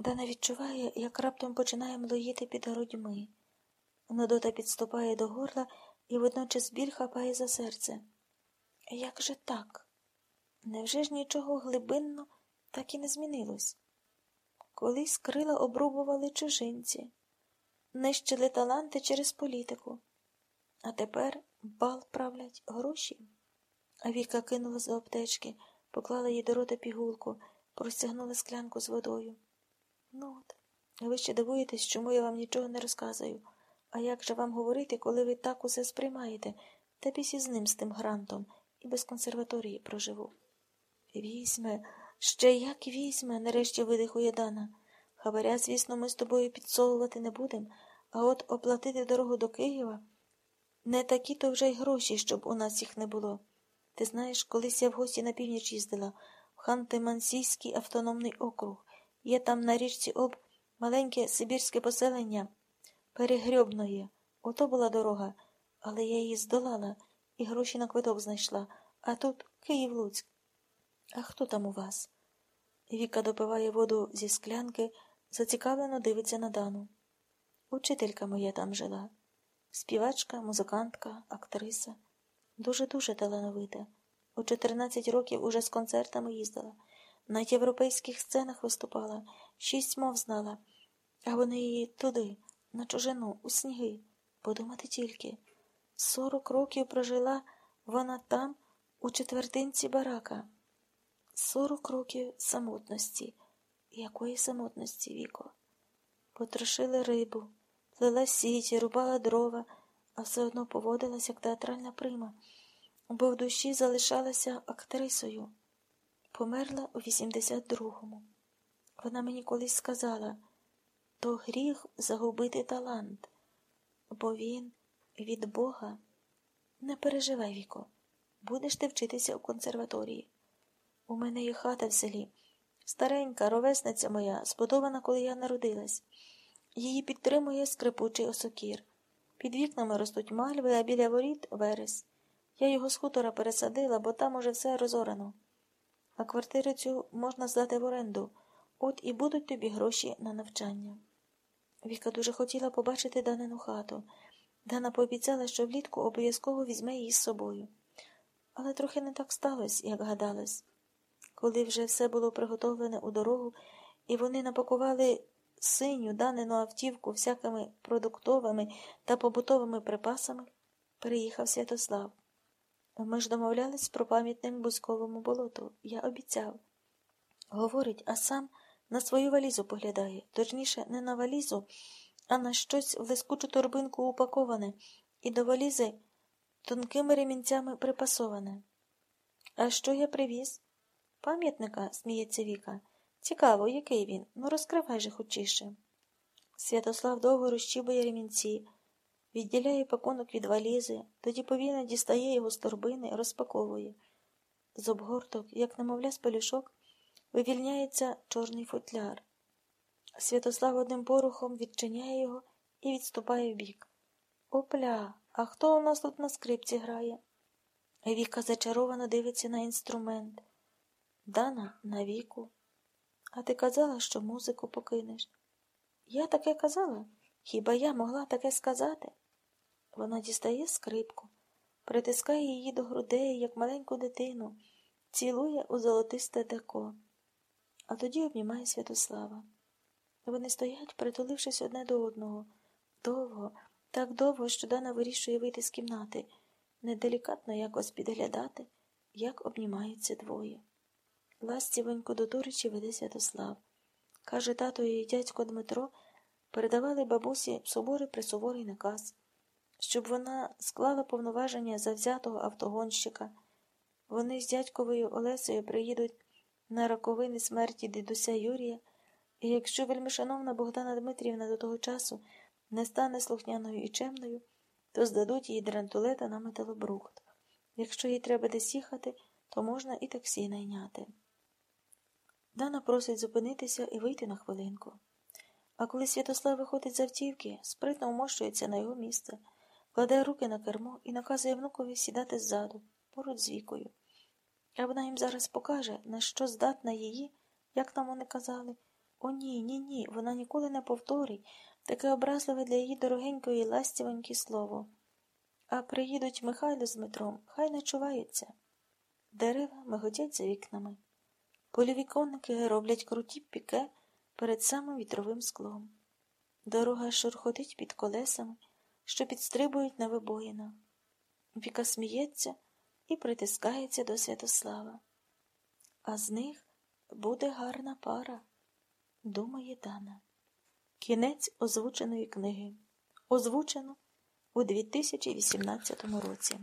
Дана відчуває, як раптом починає млоїти під грудьми. Нудота підступає до горла і водночас біль хапає за серце. Як же так? Невже ж нічого глибинно так і не змінилось? Колись крила обрубували чужинці, нищили таланти через політику, а тепер бал правлять гроші. А Віка кинула з аптечки, поклала їй до рота пігулку, простягнула склянку з водою. Ну от, ви ще дивуєтесь, чому я вам нічого не розказую. А як же вам говорити, коли ви так усе сприймаєте, та пісі з ним, з тим грантом, і без консерваторії проживу? Візьме, ще як візьме, нарешті видихує Дана. Хабаря, звісно, ми з тобою підсовувати не будемо, а от оплатити дорогу до Києва не такі то вже й гроші, щоб у нас їх не було. Ти знаєш, колись я в гості на північ їздила, в Ханти-Мансійський автономний округ. Є там на річці об маленьке сибірське поселення перегрьобної. Ото була дорога, але я її здолала і гроші на квиток знайшла. А тут Київ Луцьк. А хто там у вас? Віка допиває воду зі склянки, зацікавлено дивиться на Дану. Учителька моя там жила. Співачка, музикантка, актриса. Дуже-дуже талановита. У 14 років уже з концертами їздила. На європейських сценах виступала, шість мов знала, а вони її туди, на чужину, у сніги. Подумати тільки. Сорок років прожила вона там, у четвертинці барака. Сорок років самотності. Якої самотності, Віко? Потрошили рибу, плела сіті, рубала дрова, а все одно поводилась, як театральна прима, бо в душі залишалася актрисою. Померла у 82-му. Вона мені колись сказала то гріх загубити талант, бо він від Бога. Не переживай, Віко, будеш ти вчитися у консерваторії. У мене є хата в селі. Старенька, ровесниця моя, збудована, коли я народилась. Її підтримує скрипучий осокір. Під вікнами ростуть мальви, а біля воріт верес. Я його з хутора пересадила, бо там уже все розорано. А квартиру цю можна здати в оренду, от і будуть тобі гроші на навчання. Віка дуже хотіла побачити Данину хату. Дана пообіцяла, що влітку обов'язково візьме її з собою. Але трохи не так сталося, як гадалось. Коли вже все було приготовлене у дорогу, і вони напакували синю данину автівку всякими продуктовими та побутовими припасами, приїхав Святослав. Ми ж домовлялись про пам'ятним бузьковому болоту. Я обіцяв. Говорить, а сам на свою валізу поглядає, точніше, не на валізу, а на щось в лискучу торбинку упаковане і до валізи тонкими ремінцями припасоване. А що я привіз? Пам'ятника, сміється Віка. Цікаво, який він. Ну, розкривай же хочіше. Святослав довго розчібує ремінці, відділяє пакунок від валізи, тоді повільно дістає його з торбини, розпаковує. З обгорток, як немовля з пелюшок, вивільняється чорний футляр. Святослав одним порухом відчиняє його і відступає вбік. Опля, а хто у нас тут на скрипці грає? Віка зачаровано дивиться на інструмент. Дана на віку. А ти казала, що музику покинеш? Я таке казала? Хіба я могла таке сказати? Вона дістає скрипку, притискає її до грудей, як маленьку дитину, цілує у золотисте деко, а тоді обнімає Святослава. Вони стоять, притулившись одне до одного, довго, так довго, що Дана вирішує вийти з кімнати, неделікатно якось підглядати, як обнімаються двоє. Ластівенько до Туричі веде Святослав. Каже, тато і дядько Дмитро передавали бабусі собори присуворий наказ, щоб вона склала повноваження завзятого автогонщика. Вони з дядьковою Олесею приїдуть на раковини смерті дідуся Юрія, і якщо вельмишановна Богдана Дмитрівна до того часу не стане слухняною і чемною, то здадуть їй дрантулета на металобрухт. Якщо їй треба десь їхати, то можна і таксі найняти. Дана просить зупинитися і вийти на хвилинку. А коли Святослав виходить з автівки, спритно вмощується на його місце, кладе руки на кермо і наказує внукові сідати ззаду, поруч з вікою. А вона їм зараз покаже, на що здатна її, як нам вони казали, О, ні, ні, ні, вона ніколи не повторить таке образливе для її дорогенької ластівоньки слово. А приїдуть Михайло з Дмитром, хай начуваються. Дерева миготять за вікнами. Польові конники роблять круті піке перед самим вітровим склом. Дорога шурхотить під колесами, що підстрибують на вибоїнах. Віка сміється і притискається до Святослава. А з них буде гарна пара, думає Дана. Кінець озвученої книги. Озвучено у 2018 році.